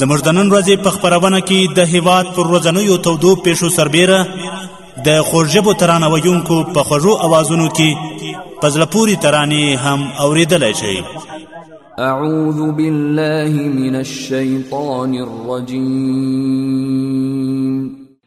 زموږ د نن ورځې په خبرونه کې د هیواد پر ورځنیو تودو پیښو سربیره د خوږژبو ترانه ویونکو په خوږو اوازونو کې په زړه پورې ترانې هم اوریدلی شئ اعوذ بالله من الشیطان الرجیم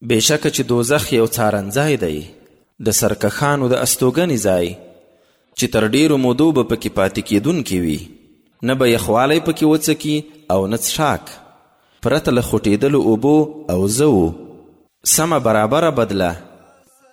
بېشکه چې دوزخ یو څارنځای دی د سرکښانو د استوګنې ځای چې تر ډیرو مودو به پکې پاتې کېدونکي وي نه به یخوالی پکې وڅکي او نه څښاک پرته له خوټېدلو اوبو او زوو سمه برابره بدله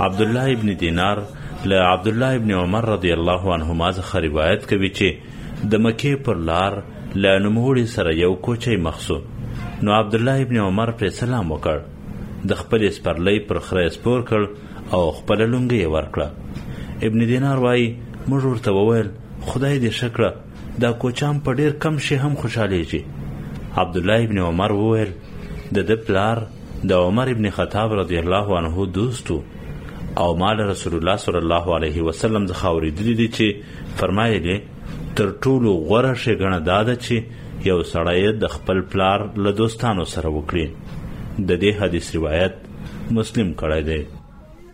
عبد الله ابن دینار له عبد الله ابن عمر رضی الله عنهما څخه روایت کوي چې د مکې پر لار له نوموړي سره یو کوچی مخ سو نو عبد الله ابن عمر پرې سلام وکړ د خپل سپرلۍ پر خره سپور کړ او خپل لونګي ورکړه ابن دینار وایي موږ ورته وویل خدای دې شکړه دا کوچان په ډېر کم شي هم خوشحالېږي عبدالله ابن عمر وویل د ده پلار د عمر ابن خطاب رضی الله عنه دوست او ما له رسول الله صلی الله علیه وسلم څخه اورېدلي دي چې فرمایلې تر ټولو غوره ښېګڼه دا ده چې یو سړی د خپل پلار له دوستانو سره وکړي د دې حدیث روایت مسلم کړی دی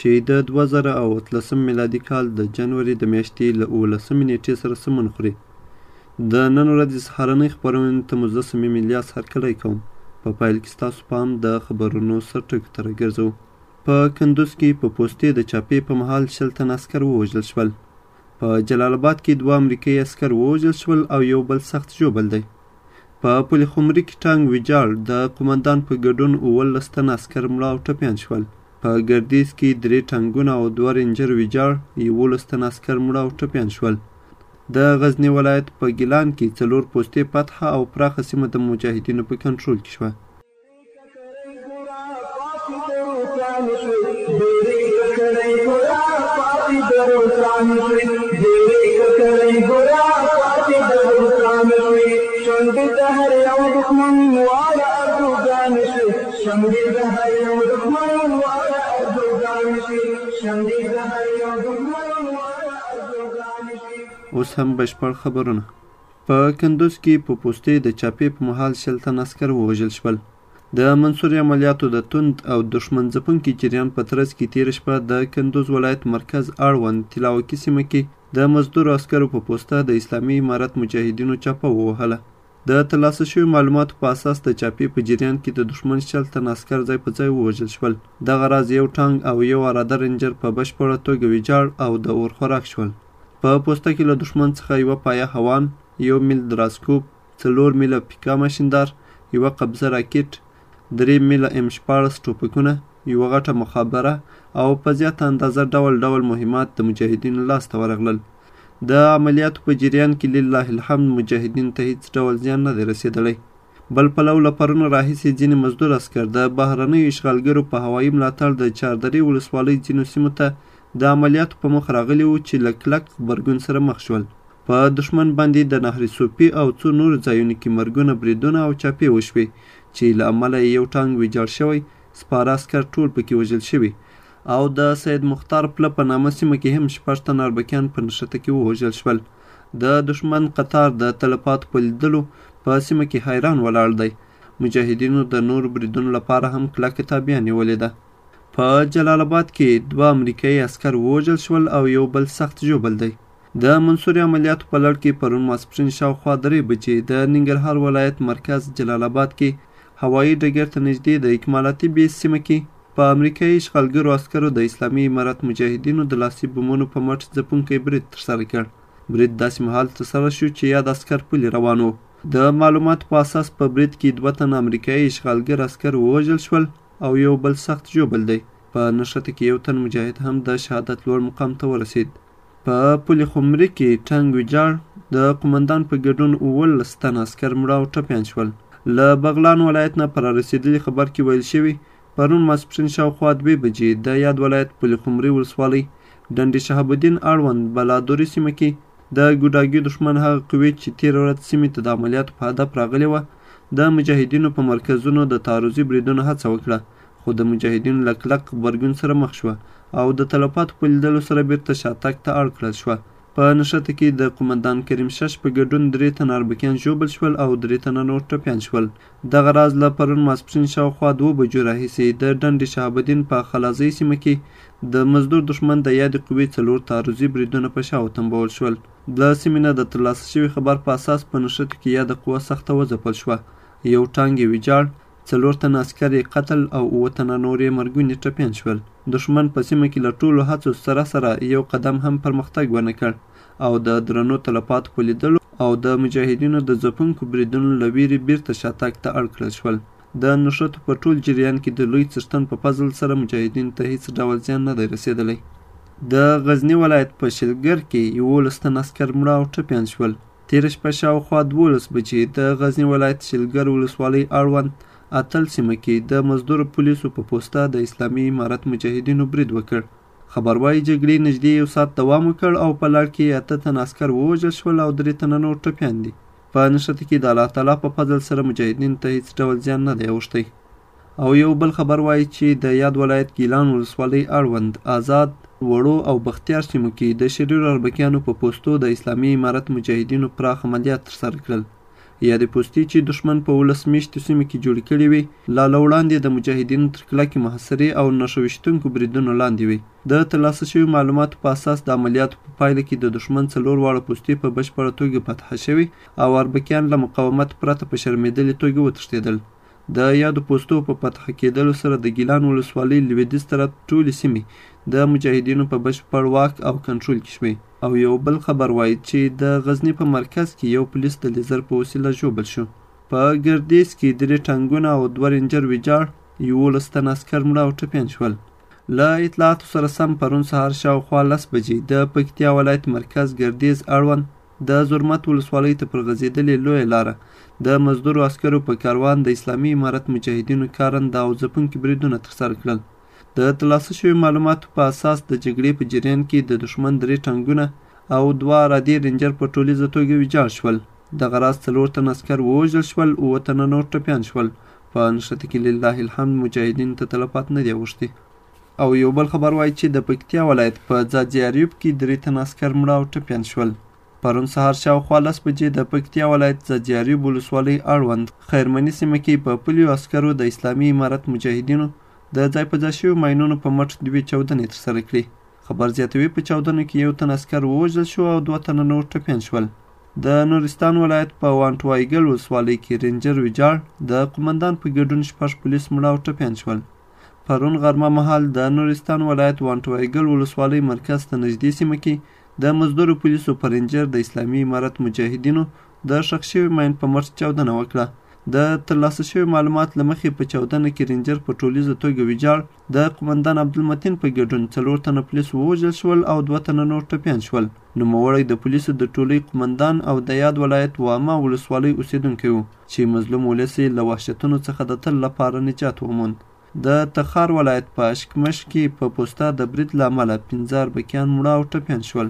چې د دوه زره او اتلسم میلادي کال د جنوري د میاشتې له اوولسمې نېټې سره سمون خوري. د نن ورځې سهارنۍ خپرونې ته مو زه صمیم الیاس هرکلی کوم. په پیل کې ستاسو پام د خبرونو سرټکو ته راګرځو. په کندوز کې په پوستې د چاپې په مهال شل تن عسکر ووژل شول. په جلال آباد کې دوه امریکایي عسکر ووژل شول او یو بل سخت ژوبل دی. په پل خمري کې ټانګ ویجاړ د قومندان په ګډون اوولس تن عسکر مړه او ټپیان شول. په ګردیز کې درې ټانګونه او دوه رینجر ویجاړ، یولس تن عسکر مړه او ټپیان شول. د غزني ولایت په ګیلان کې څلور پوستې فتح او پراخه سیمه د مجاهدینو په کنټرول کې شوه. شمډی دهر یو دښمن واړه ارزوګان شي شمډی دهر یو دښمن واړه ارزوګان شي. اوس هم بشپړ خبرونه په کندوز کې په پوستې د چاپې په مهال شل تن عسکر ووژل شول. د منصوري عملیاتو د توند او دښمن ځپونکي جریان په ترڅ کې تېره شپه د کندوز ولایت مرکز اړوند تلاوکي سیمه کې د مزدورو عسکرو په پوسته د اسلامي امارت مجاهدینو چاپه ووهله. د ترلاسه شویو معلوماتو په اساس د چاپې په جریان کې د دښمن شل تن عسکر ځای په ځای ووژل شول. دغه راز یو ټانګ او یو اراده رنجر په بشپړه توګه ویجاړ او د اور خوراک شول. په پوسته کې له دښمن څخه یوه پایه هوان، یو میل دراسکوپ، څلور میله پیکا ماشیندار، یوه قبضه راکټ، درې میله ایم شپاړس ټوپکونه، یوه غټه مخابره او په زیاته اندازه ډول ډول مهمات د مجاهدینو لاس ته ورغلل. د عملیاتو په جریان کې لله الحمد مجاهدین ته هیڅ ډول زیان نه دی رسېدلی. بل پلو له پرونه راهیسې ځینې مزدور عسکر د بهرنیو اشغالګرو په هوایي ملاتړ د چاردرې ولسوالۍ ځینو سیمو ته د عملیاتو په مخ راغلي وو چې له کلک غبرګون سره مخ شول په دښمن باندې د نهر صوفي او څو نورو ځایونو کې مرګونه بریدونه او چاپې وشوې چې له امله یې یو ټانګ ویجاړ شوی سپاره عسکر ټول پکې وژل شوي او د سید مختار پله په نامه سیمه کې هم شپږ تنه اربکیان په نښته کې ووژل شول. د دښمن قطار د تلفاتو په لیدلو په سیمه کې حیران ولاړ دی. مجاهدینو د نورو بریدونو لپاره هم کلکه تابیا نیولې ده. په جلال اباد کې دوه امریکایي عسکر ووژل شول او یو بل سخت ژوبل دی. د منصوري عملیاتو په لړ کې پرون ماسپښین شاوخوا درې بجې د ننګرهار ولایت مرکز جلال اباد کې هوایي ډګر ته نږدې د اکمالاتي بیس سیمه کې په امریکایي اشغالګرو عسکرو د اسلامي امارت مجاهدینو د لاسي بمونو په مټ ځپونکی برید ترسره کړ. برید داسې مهال ترسره شو چې یاد عسکر پلي روان و. د معلوماتو په اساس په برید کې دوه تنه امریکایي اشغالګر عسکر ووژل شول او یو بل سخت ژوبل دی. په نښته کې یو تن مجاهد هم د شهادت لوړ مقام ته ورسید. په پل خمري کې ټنګ ویجاړ د قومندان په ګډون اوولس تنه عسکر مړه او ټپیان شول له بغلان ولایت نه پر رسېدلي خبر کې ویل شوي پرون ماسپښین شاوخوا دوې بجې د یاد ولایت پل خمري ولسوالۍ ډنډې شهاب الدین اړوند بلادوري سیمه کې د ګوډاګي دښمن هغه قوې چې تېره ورځ سیمې ته د عملیاتو په هدف راغلې وه د مجاهدینو په مرکزونو د تعرضي بریدونو هڅه وکړه خو د مجاهدینو له کلک غبرګون سره مخ شوه او د تلفاتو په لیدلو سره بیرته شاتګ ته اړ کړل شوه. په نښته کې د قومندان کریم شش په ګډون درې تنه اربکیان ژوبل شول او درې تنه نور ټپیان شول. دغه راز له پرون ماسپښین شاوخوا دوو بجو راهیسې د ډنډ شهاب الدین په خلازۍ سیمه کې د مزدور دښمن د یادې قوې څلور تعرضي بریدونه په شا وتمبول شول. د سیمې نه د ترلاسه شوي خبر په اساس په نښتو کې یاده قوه سخته وځپل شوه، یو ټانګ یې ویجاړ، څلور تنه عسکر یې قتل او اووه تنه نور یې مرګوني ټپیان شول. دښمن په سیمه کې له ټولو هڅو سره سره یو قدم هم پرمختګ ونه کړ او د درنو تلفاتو په لیدلو او د مجاهدینو د ځپونکو بریدونو له ویرې بیرته شاتګ ته اړ کړل شول. د نښتو په ټول جریان کې د لوی څښتن په فضل سره مجاهدینو ته هیڅ ډول زیان نه دی رسیدلی. د غزني ولایت په شلګر کې یوولس تنه عسکر مړه او ټپیان شول. تېره شپه شاوخوا دوولس بجې د غزني ولایت شلګر ولسوالۍ اړوند اتل سیمه کې د مزدور پولیسو په پوسته د اسلامي امارت مجاهدینو برید وکړ. خبر وايي جګړې نږدې یو ساعت دوام وکړ او په لړ کې یې اته تنه عسکر ووژل شول او درې تنه نور ټپیان دي. په نښته کې د الله تعالی په فضل سره مجاهدینو ته هیڅ ډول زیان نه دی اوښتی. او یو بل خبر وايي چې د یاد ولایت ګیلان ولسوالۍ اړوند ازاد، وړو او بختیار سیمو کې د شریرو اربکیانو په پوستو د اسلامي امارت مجاهدینو پراخ عملیات ترسره کړل. یادې پوستې چې دښمن په ولس مېشتو سیمو کې جوړې کړې وې، لا له وړاندې د مجاهدینو تر کلکې محاصرې او نښه ویشتونکو بریدونو لاندې وې. د ترلاسه شویو معلوماتو په اساس د عملیاتو په پایله کې د دښمن څلور واړه پوستې په بشپړه توګه فتحه شوې او اربکیان له مقاومت پرته په شرمېدلې توګه وتښتېدل. د یادو پوستو په فتح کېدلو سره د ګیلان ولسوالۍ لوېدیځ طرف ټولې سیمې د مجاهدینو په بشپړ واک او کنټرول کې شوې او یو بل خبر وایي چې د غزني په مرکز کې یو پولیس د لیزر په وسیله ژوبل شو. په ګردیز کې درې ټانګونه او دوه رینجر ویجاړ، یولس تنه عسکر مړه او ټپیان شول. له اطلاعاتو سره سم پرون سهار شاوخوا لس بجې د پکتیا ولایت مرکز ګردیز اړوند د زرمت ولسوالۍ ته پر غځېدلې لویه لاره د مزدورو عسکرو په کاروان د اسلامي امارت مجاهدینو کارنده او ځپونکي بریدونه ترسره کړل. د ترلاسه شویو معلوماتو په اساس د جګړې په جریان کې د دښمن درې ټانګونه او دوه ارادې رینجر په ټولیزه توګه ویجاړ شول. دغه راز څلور تنه عسکر ووژل شول، اووه تنه نور ټپیان شول. په نښته کې لله الحمد مجاهدینو ته تلفات نه دي اوښتي. او یو بل خبر وایي چې د پکتیا ولایت په ځاځي اریوب کې درې تن عسکر مړه او ټپیان شول پرون سهار شاوخوا لس بجې د پکتیا ولایت ځاځیاریوب ولسوالۍ اړوند خیرمني سیمه کې په پلیو عسکرو د اسلامي امارت مجاهدینو د ځای په ځای شویو ماینونو په مټ دوې چاودنې ترسره کړې خبر زیاتوي په چاودنو کې یو تن عسکر ووژل شو او دوه تنه نور ټپیان شول د نورستان ولایت په وانټوایګل ولسوالۍ کې رینجر ویجاړ د قومندان په ګډون شپږ پولیس مړه او ټپیان شول پرون غرمه مهال د نورستان ولایت وانټوایګل ولسوالۍ مرکز ته نږدې سیمه کې د مزدورو پولیسو پر رینجر د اسلامي امارت مجاهدینو د ښخ شوي ماین په مټ چاودنه وکړه. د ترلاسه شوي معلومات له مخې په چاودنه کې رینجر په ټولیزه توګه ویجاړ، د قومندان عبدالمتین په ګډون څلور تنه پولیس ووژل شول او دوه تنه نور ټپیان شول. نوموړی د پولیسو د ټولۍ قومندان او د یاد ولایت واما ولسوالۍ اوسېدونکی و. چې مظلوم ولس یې له وحشتونو څخه د تل لپاره نجات وموند. د تخار ولایت په اشکمش کې په پوسته د برید له امله پنځه اربکیان مړه او ټپیان شول.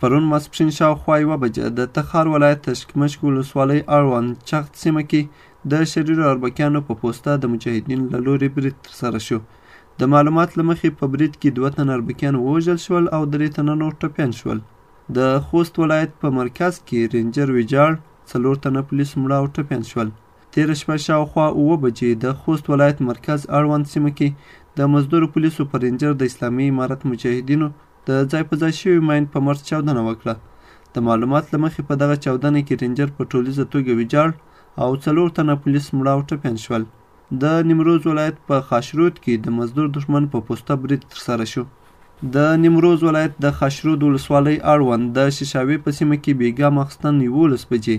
پرون ماسپښین شاوخوا یوه بجه د تخار ولایت اشکمش ولسوالۍ اړوند چغت سیمه کې د شریرو اربکیانو په پوسته د مجاهدین له لورې برید ترسره شو. د معلومات له مخې په برید کې دوه تنه اربکیان ووژل شول او درې تنه نور ټپیان شول. د خوست ولایت په مرکز کې رینجر ویجاړ څلور تنه پولیس مړه او ټپیان شول. تېره شپه شاوخوا اووه بجې د خوست ولایت مرکز اړوند سیمه کې د مزدورو پولیسو پر رینجر د اسلامي امارت مجاهدینو د ځای په ځای شوي ماین په مرچ چاودنه وکړه. د معلومات له مخې په دغه چاودنه کې رینجر په ټولیزه توګه ویجاړ او څلور تنه پولیس مړه او ټپیان شول. د نیمروز ولایت په خاشرود کې د مزدور دښمن په پوسته برید ترسره شو. د نیمروز ولایت د خاشرود ولسوالۍ اړوند د شیشاوې په سیمه کې بېګا ماخستن یولس بجې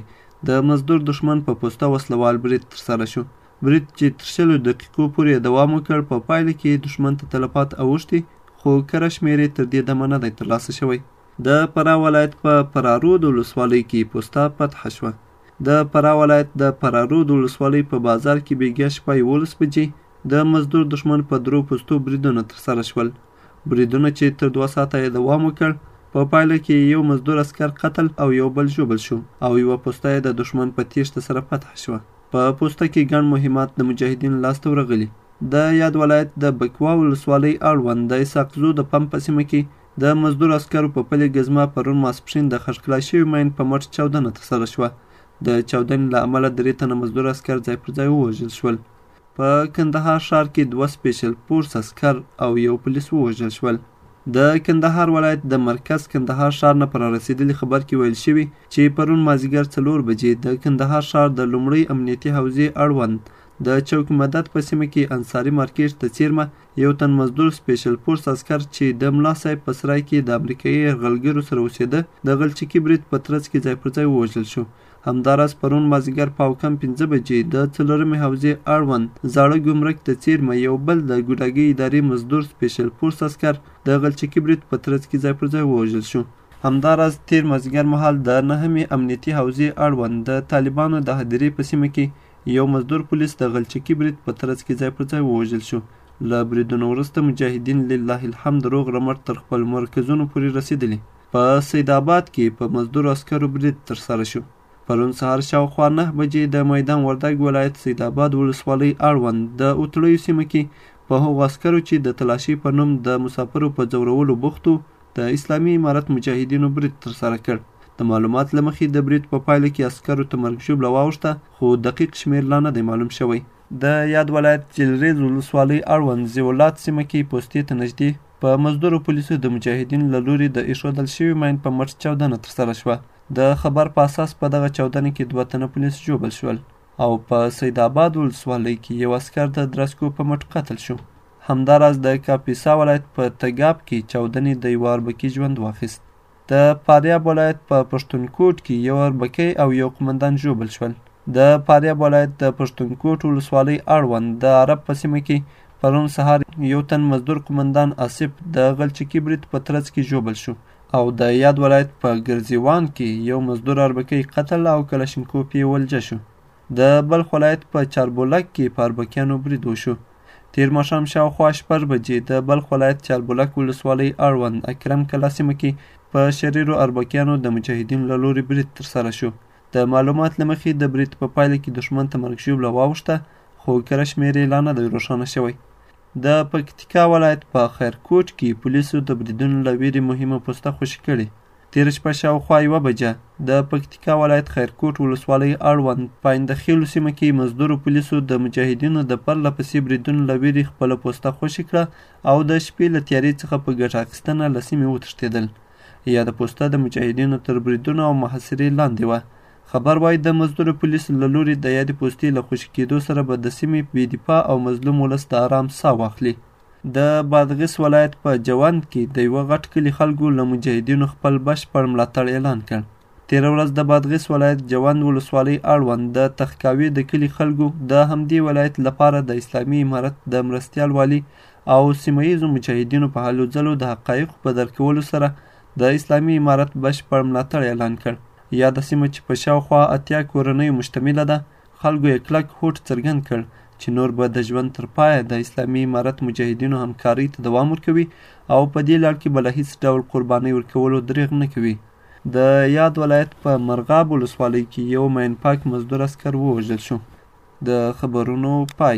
د مزدور دښمن په پوسته وسلوال برید ترسره شو. برید چې تر شلو دقیقو پورې دوام وکړ، په پایله کې دښمن ته تلفات اوښتي، خو کره شمېر یې تر دې دمه نه دی ترلاسه شوی. د فراه ولایت په فراه رود ولسوالۍ کې پوسته فتح شوه. د فراه ولایت د فرارود ولسوالۍ په بازار کې بیګیا شپه یولس بجې د مزدور دښمن په درو پوستو بریدونه ترسره شول. بریدونه چې تر دوه ساعته یې دوام وکړ، په پایله کې یو مزدور عسکر قتل او یو بل ژوبل شو او یوه پوسته یې د دښمن په تیښته سره فتح شوه. په پوسته کې ګڼ مهمات د مجاهدین لاسته ورغلي. د یاد ولایت د بکوا ولسوالۍ اړوند د اسحاق زو د پمپ په سیمه کې د مزدور عسکرو په پلې ګزمه پرون ماسپښین د خښکلای شوي ماین په مټ چاودنه ترسره شوه. د چاودنې له امله درې تنه مزدور عسکر ځای پر ځای ووژل شول. په کندهار ښار کې دوه سپېشل فورس عسکر او یو پولیس ووژل شول. د کندهار ولایت د مرکز کندهار ښار نه په رارسېدلي خبر کې ویل شوي چې پرون مازیګر څلور بجې د کندهار ښار د لومړۍ امنیتي حوزې اړوند د چوک مدد په سیمه کې انصاري مارکېټ ته څېرمه یو تن مزدور سپیشل فورس عسکر چې د ملا صاحب په سرای کې د امریکایي یرغلګرو سره اوسېده د غلچکي برید په ترڅ کې ځای پر ځای ووژل شو. همداراز پرون مازیګر په او کم پنځه بجې د څلورمې حوزې اړوند زاړه ګمرک د څیرمه یو بل د ګوډاګۍ ادارې مزدور سپیشل فورس عسکر د غلچکي برید په ترڅ کې ځای پر ځای ووژل شو. همداراز تېر مازیګر مهال د نهمې امنیتي حوزې اړوند د طالبانو د هدیرې په سیمه کې یو مزدور پولیس د غلچکي برید په ترڅ کې ځای پر ځای ووژل شو. له بریدونو وروسته مجاهدین لله الحمد روغ رمټ تر خپل مرکزونو پورې رسېدلي. په سید اباد کې په مزدور عسکرو برید ترسره شو. پرون سهار شاوخوا نهه بجې د میدان وردګ ولایت سید اباد ولسوالۍ اړوند د اوتړیو سیمه کې په هغو عسکرو چې د تلاشۍ په نوم د مسافرو په ځورولو بوخت وو، د اسلامي امارت مجاهدینو برید ترسره کړ. د معلومات له مخې د برید په پایله کې عسکرو ته مرګ ژوبله واوښته، خو دقیق شمېر لا نه دی معلوم شوی. د یاد ولایت جلریز ولسوالۍ اړوند زیولات سیمه کې پوستې ته نږدې په مزدورو پولیسو د مجاهدینو له لوري د اېښودل شوي ماین په مټ چاودنه ترسره شوه. د خبر په اساس په دغه چاودنه کې دوه تنه پولیس ژوبل شول او په سیداباد ولسوالۍ کې یو عسکر د درسکو په مټ قتل شو. همداراز د کاپیسا ولایت په تګاب کې چاودنې د یوه اربکي ژوند واخیست. د فاریاب ولایت په پښتونکوټ کې یو اربکی او یو قومندان ژوبل شول. د فاریاب ولایت د پښتونکوټ ولسوالۍ اړوند د عرب په سیمه کې پرون سهار یو تن مزدور قومندان آصف د غلچکي برید په ترڅ کې ژوبل شو او د یاد ولایت په ګرزیوان کې یو مزدور اربکی قتل او کلاشینکوف یې ولجه شو د بلخ ولایت په چاربولک کې په اربکیانو برید وشو تیر ماښام شاوخوا شپږ بجې د بلخ ولایت چاربولک ولسوالۍ اړوند اکرم کلا سیمه کې په شریرو اربکیانو د مجاهدینو له لوري برید ترسره شو د معلومات له مخې د برید په پایله کې دښمن ته مرګ ژوبله واوښته خو کره شمېر یې لا نه دی روښانه شوی د پکتیکا ولایت په خیرکوټ کې پولیسو د بریدونو له ویرې مهمه پوسته خوشې کړې تېره شپه شاوخوا یوه بجه د پکتیکا ولایت خیرکوټ ولسوالۍ اړوند پاینده خېلو سیمه کې مزدورو پولیسو د مجاهدینو د پرله پسې بریدونو له ویرې خپله پوسته خوشې کړه او د شپې له تیارې څخه په ګټه اخیستنه له سیمې وتښتېدل. یاده پوسته د مجاهدینو تر بریدونو او محاصرې لاندې وه. خبر وايي د مزدورو پولیسو له لوري د یادې پوستې له خوشې کېدو سره به د سیمې بې دفاع او مظلوم ولس د ارام ساه واخلي. د بادغیس ولایت په جوند کې د یوه غټ کلي خلکو له مجاهدینو خپل بشپړ ملاتړ اعلان کړ تېره ورځ د بادغیس ولایت جوند ولسوالۍ اړوند د تخکاوي د کلي خلکو د همدې ولایت لپاره د اسلامي امارت د مرستیال والي او سیمه ییزو مجاهدینو په هلو ځلو د حقایقو په درک کولو سره د اسلامي امارت بشپړ ملاتړ اعلان کړ یاده سیمه چې په شاوخوا اتیا کورنیو مشتمله ده خلکو یې کلک هوډ څرګند کړ چې نور به د ژوند تر پایه د اسلامي امارت مجاهدینو همکارۍ ته دوام ورکوي او په دې لړ کې به له هیڅ ډول قربانۍ ورکولو دریغ نه کوي د یاد ولایت په مرغاب ولسوالۍ کې یو مین پاک مزدور اسکر ووژل شو د خبرونو پای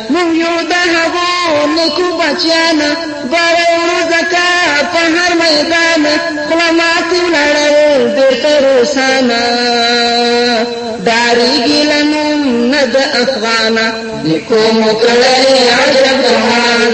موږ یو د هغو نیکو بچیان بړو زکا په هر میدان خوله ماتي ولاړل ډېر تر اوسانه ډارېږي له نوم نه د افغانه نیکو مو کړی عجب جهان